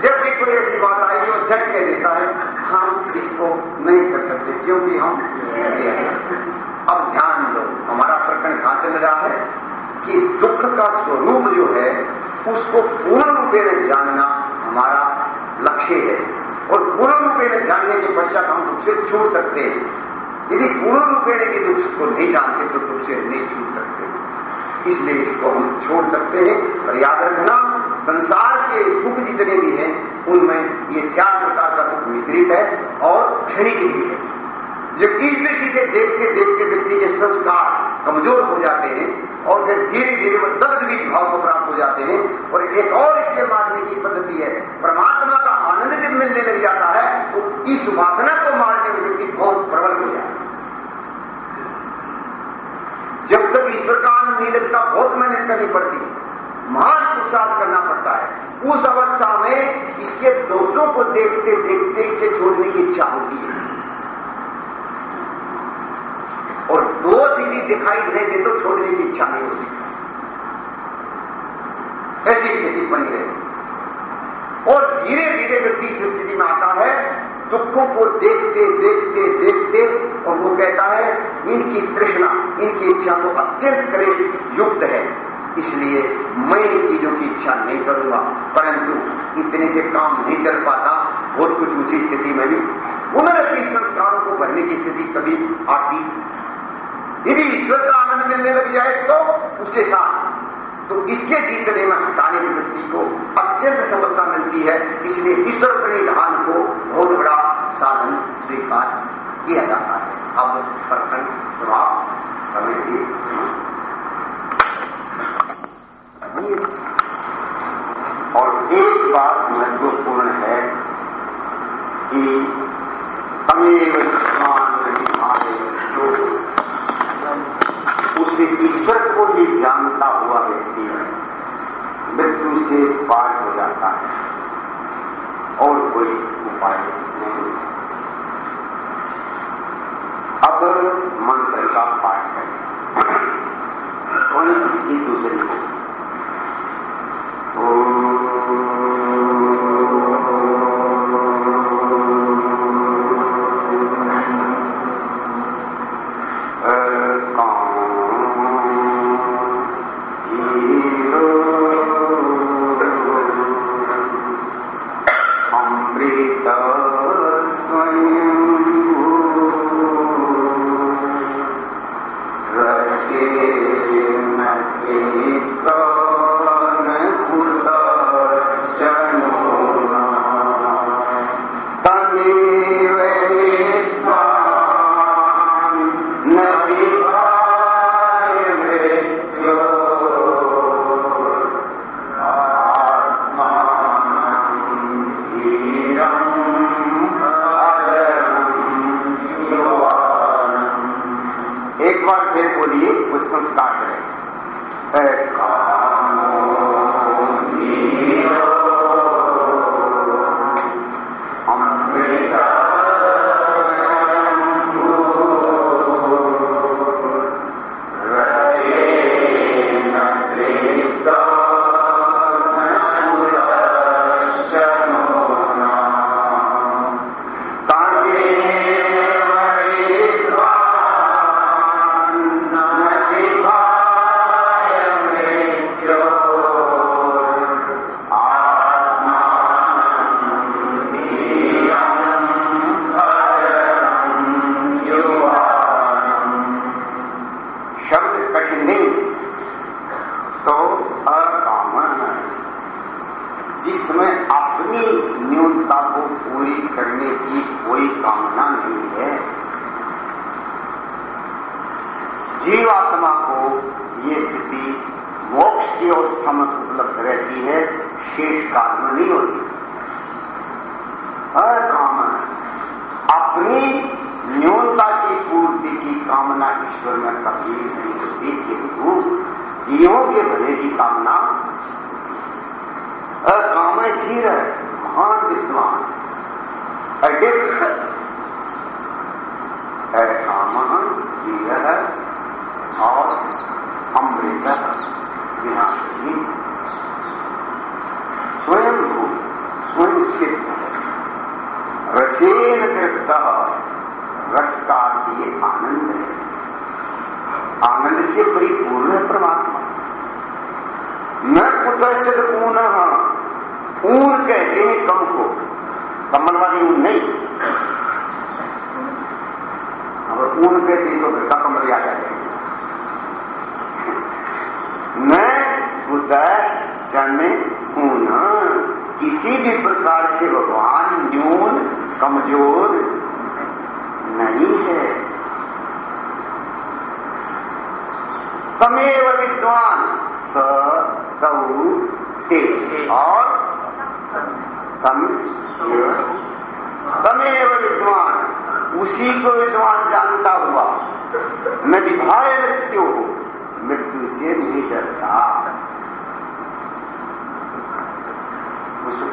Speaker 1: जब भी कोई ऐसी बात आई जो झट कह देता है, हम इसको नहीं कर सकते, क्योंकि हम अब ध्यान दो, हमारा प्रकरण कहाँ चल रहा है कि दुख का स्वरूप जो है, उसको पूर्ण रूपे में जानना हमारा लक्ष्य है। और पूर्ण रूपे में जानने के पश्चात हम दुख से छूट सकते हैं। यदि पूर्ण रूपे के दुख को नहीं जानते तो दुख से नहीं छूट सकते। इसलिए इसको हम छोड़ सकते हैं और याद रखना, संसार के दुख जितने भी हैं, उनमें ये चार प्रकार का दुख मिश्रित है और क्षणिक भी है। जब तीसरी चीज़ें देखते देखते व्यक्ति के संस्कार कमज़ोर हो जाते हैं और फिर धीरे धीरे वो दर्द भी भाव को प्राप्त हो जाते हैं और एक और इसके मारने की पद्धति है, परमात्मा का आनंद जब मिलने लग जाता है तो इस वासना को मारने में व्यक्ति बहुत प्रबल हो जाता है। जब तक ईश्वर का आनंद नहीं लगता बहुत मेहनत करनी पड़ती। महान पुरुषार्थ करना पड़ता है। उस अवस्था में इसके दोषों को देखते देखते इसे छोड़ने की इच्छा होती है। और दोष यदि दिखाई नहीं दे तो छोड़ने की इच्छा नहीं होती। ऐसी स्थिति बनी रहती और धीरे धीरे व्यक्ति इस स्थिति में आता है, दुखों को देखते देखते देखते, और वो इनकी तृष्णा इनकी इच्छा तो अत्यंत क्लेश युक्त है। इसलिए मैं इन चीज़ों की इच्छा नहीं करूँगा, परंतु इतने से काम नहीं चल पाता, बहुत कुछ ऊँची स्थिति में भी पुनरअपि संस्कारों को भरने की स्थिति कभी आती यदि ईश्वर का आनंद मिलने लग जाए तो उसके साथ तो इसके जीतने में हटाने की व्यक्ति को अत्यंत सफलता मिलती है। इसलिए ईश्वर परिधान को बहुत बड़ा साधन स्वीकार किया जाता है। अब प्रकरण समाप्त समय भी और एक बात महत्वपूर्ण है कि तमेव जो उस ईश्वर को ही जानता हुआ व्यक्ति मृत्यु से पार हो जाता है और कोई उपाय नहीं। अब मंत्र का पाठ करें ध्वनि इसकी दूसरी अंतर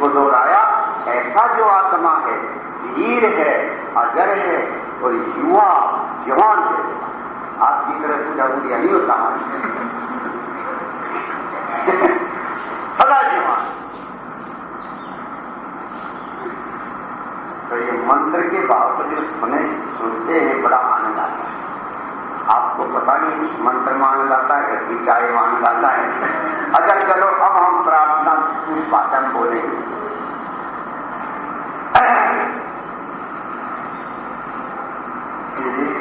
Speaker 1: को दोहराया ऐसा जो आत्मा है वीर है, अजर है और युवा, जवान है। आपकी तरह से पूजा नहीं होता। सदा जवान। तो ये मंत्र के भाव पर जो सुने, सुनते हैं, बड़ा आनंद आता है। आपको पता नहीं, मंत्र मान आनंद आता है, कि चाय मान आनंद है। अगर चलो अब हम प्रार्थना उस भाषा में बोलेंगे ये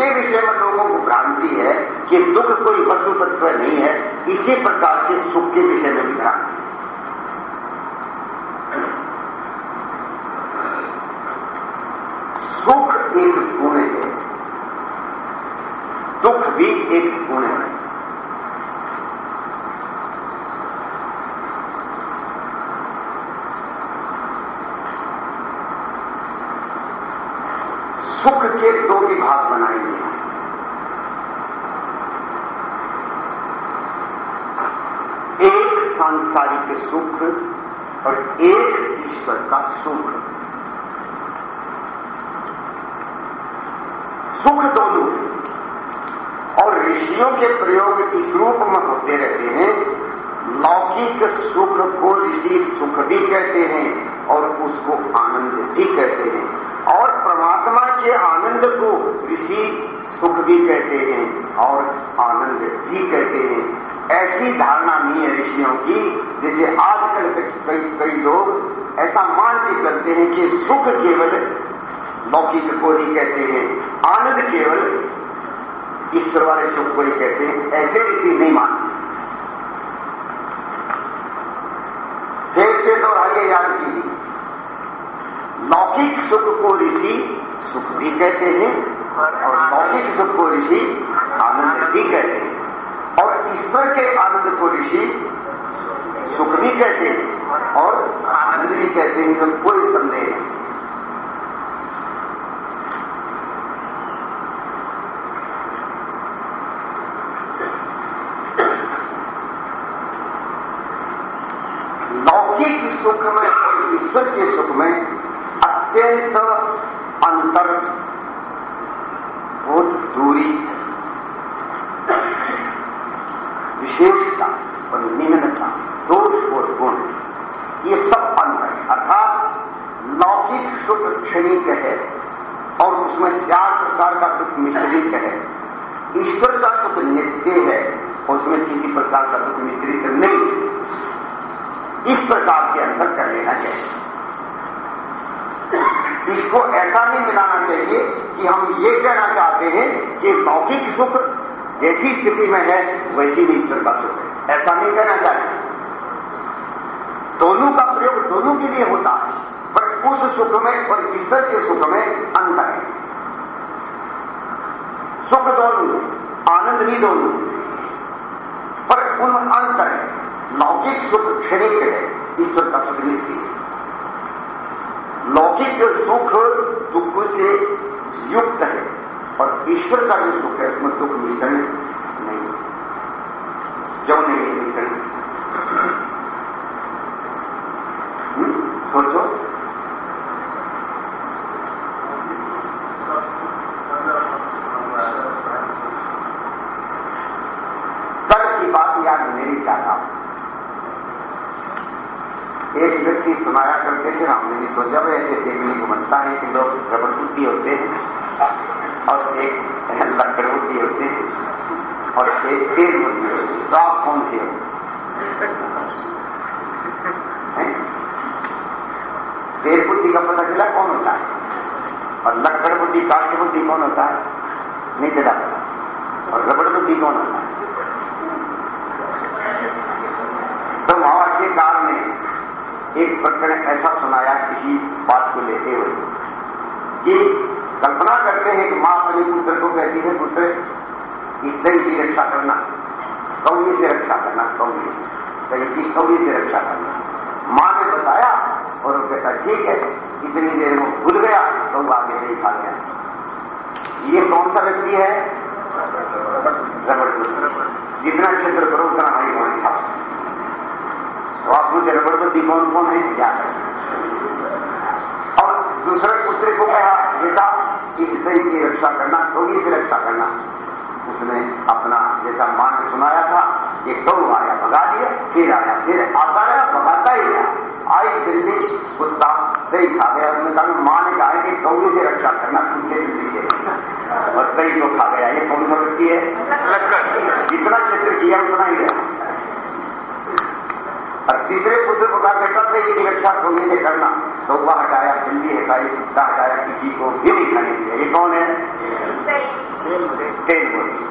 Speaker 1: दूसरे विषय में लोगों को भ्रांति है कि दुख कोई वस्तु तत्व नहीं है, इसी प्रकार से सुख के विषय में भी भ्रांति संसारी के सुख और एक ईश्वर का सुख। सुख दोनों और ऋषियों के प्रयोग इस रूप में होते रहते हैं। लौकिक सुख को ऋषि सुख भी कहते हैं और उसको आनंद भी कहते हैं। और परमात्मा के आनंद को ऋषि सुख भी कहते हैं और आनंद भी कहते हैं। ऐसी धारणा नहीं है ऋषियों की, जैसे आजकल कई कई लोग ऐसा मान के चलते हैं कि सुख केवल लौकिक को ही कहते हैं, आनंद केवल ईश्वर वाले सुख को ही कहते हैं, ऐसे ऋषि नहीं मानते। फिर से तो आगे याद की लौकिक सुख को ऋषि सुख भी कहते हैं, और लौकिक सुख को ऋषि आनंद भी कहते हैं। ईश्वर के आनंद को ऋषि सुख भी कहते हैं और आनंद भी कहते हैं कोई संदेह नहीं। सुख क्षणिक है और उसमें चार प्रकार का दुख मिश्रित है ईश्वर का सुख नित्य है और उसमें किसी प्रकार का दुख मिश्रित नहीं। इस प्रकार से अंतर कर लेना चाहिए। इसको ऐसा नहीं मिलाना चाहिए कि हम ये कहना चाहते हैं कि लौकिक सुख जैसी स्थिति में है, वैसी भी ईश्वर का सुख है। ऐसा नहीं कहना चाहिए। दोनों का प्रयोग दोनों के लिए होता है। उस सुख में और ईश्वर के सुख में अंतर है। सुख दोनों, आनंद भी दोनों। पर उन अंतर है लौकिक सुख क्षणिक है, ईश्वर का सुख नित्य है। लौकिक सुख दुख से युक्त है, और ईश्वर का जो सुख है, उसमें दुख मिश्रण नहीं क्यों नहीं मिश्रण? सोचो कल की बात याद मेरी क्या था एक व्यक्ति सुनाया करते सोचा भाई ऐसे देखने को बनता है कि लोग बुद्धि होते हैं, और एक लकड़ बुद्धि होते हैं, और एक तेल बुद्धि होती है तो आप कौन से हो? तेल बुद्धि का पता चला कौन होता है? और लकड़ बुद्धि काष्ट बुद्धि कौन होता है? नहीं चला पता। और रबड़ बुद्धि कौन होता है? तो महावाष्यकार ने एक प्रकरण ऐसा सुनाया किसी बात को लेते हुए। कि कल्पना करते हैं कि माँ अपने पुत्र को कहती है, पुत्र इस की रक्षा करना कौड़ी से रक्षा करना से दही की कौड़ी से रक्षा करना। माँ ने बताया और वो कहता, ठीक है, इतनी देर में भूल गया तो वो आगे नहीं खा गया। ये कौन सा व्यक्ति है? रबड़ जितना क्षेत्र करो, उतना हाई होने था। तो आप मुझे रबड़बद्दी कौन कौन है क्या। और दूसरे पुत्र को कहा बेटा इस दही की रक्षा करना कौड़ी से रक्षा करना। उसने अपना जैसा मान सुनाया था ये कौ आया भगा दिया फिर आया फिर आता रहा भगाता ही रहा। आई दिल्ली कुत्ता दही खा गया उसने कहा माँ ने कहा कि कौड़ी से रक्षा करना पीछे दिल्ली से और दही को खा गया ये कौन सा व्यक्ति है? जितना क्षेत्र किया उतना ही रहा और तीसरे पुत्र को बेटा थे ये रक्षा से करना। तो वह हटाया बिल्ली हटाई कुत्ता हटाया, किसी को भी नहीं खाने दिया ये कौन है? तेल बुद्धि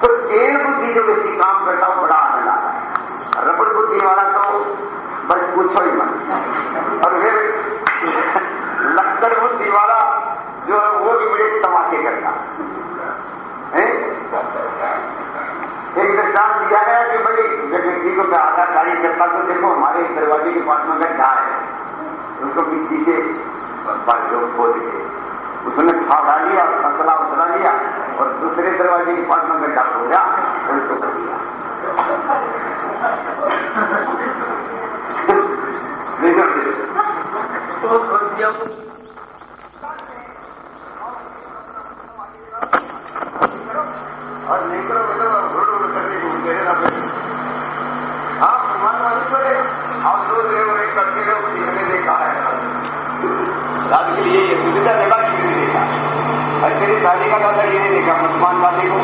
Speaker 1: तो तेल बुद्धि जो व्यक्ति काम करता हो बड़ा आनंद आता है। रबड़ बुद्धि वाला तो बस पूछो ही मत। और फिर लक्कड़ बुद्धि वाला जो है, वो भी बड़े तमाशे करता है? एक दृष्टांत दिया गया कि बड़ी व्यक्ति को आधार कार्य करता तो देखो, हमारे दरवाजे के पास में गाय है? उसको से जो खोद के उसने फावड़ा लिया फसला उतरा लिया, और दूसरे दरवाजे के पास में गड्ढा खोदा और उसको कर दिया।
Speaker 2: तो खोद दिया
Speaker 1: और निकलो घुड़ उड़ करके घूमते हैं ना फिर आप भगवान वाली हो एक करते रहो किसी ने देखा है। रात के लिए ये सुविधा ने देखा और तेरी शादी का दादा ये नहीं देखा, मुसलमान दादे को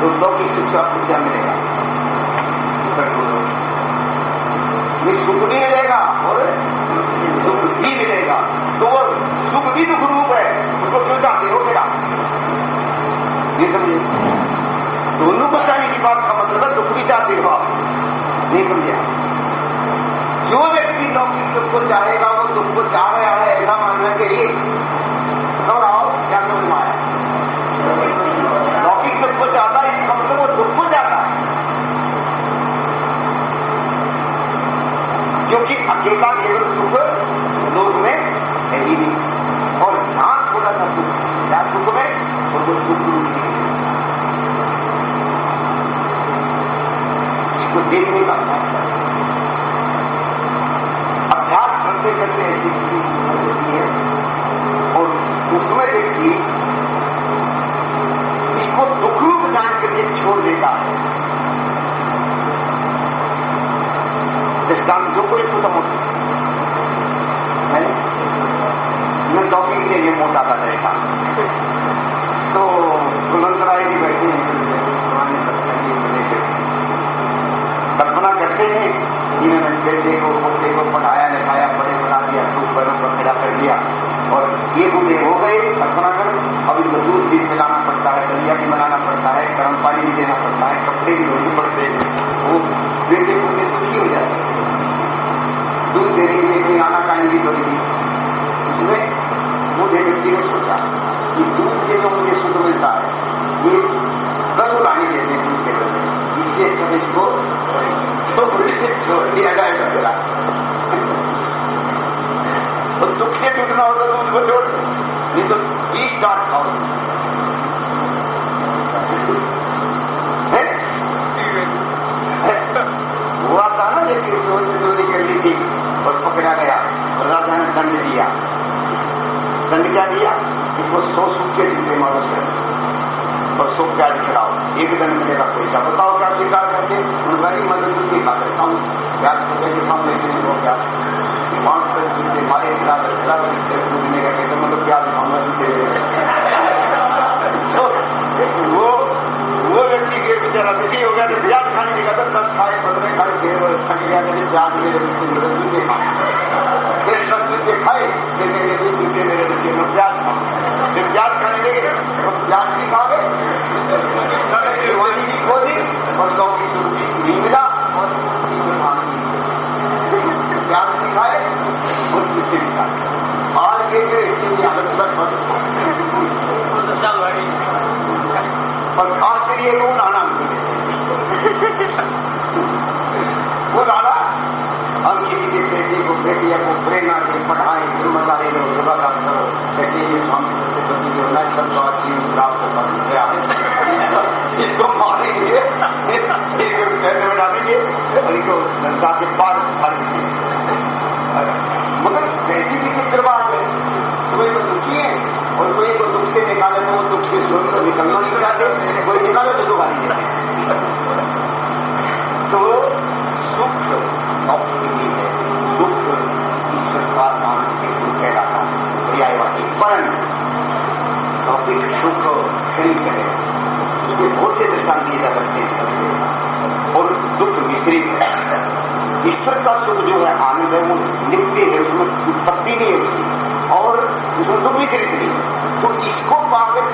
Speaker 1: तो की शिक्षा को क्या क्योंकि अकेला केवल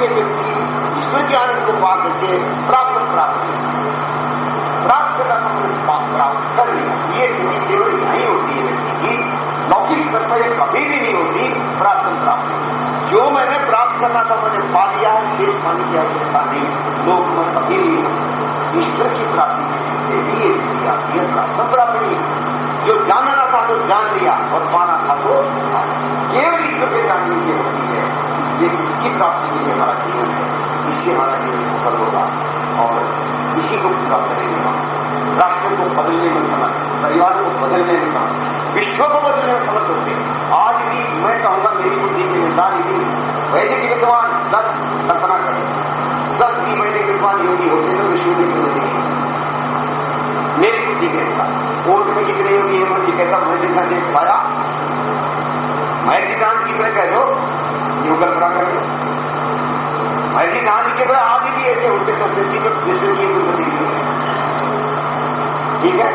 Speaker 1: ಮಾಡಬೇಕು बदलने में समर्थ विश्व को बदलने में समर्थ होते आज भी मैं कहूँगा, मेरी बुद्धि के अनुसार यदि वैदिक विद्वान दस कल्पना करें। दस भी वैदिक विद्वान योगी होते हैं विश्व की ज़रूरत मेरी बुद्धि के अनुसार। कोर्ट में जितने योगी हेमंत जी कहता मैं देखना देख पाया महर्षि कांत की तरह कह दो योग कल्पना कर दो। महर्षि कांत के तरह आगे भी ऐसे होते तो सृष्टि को विश्व की ठीक है?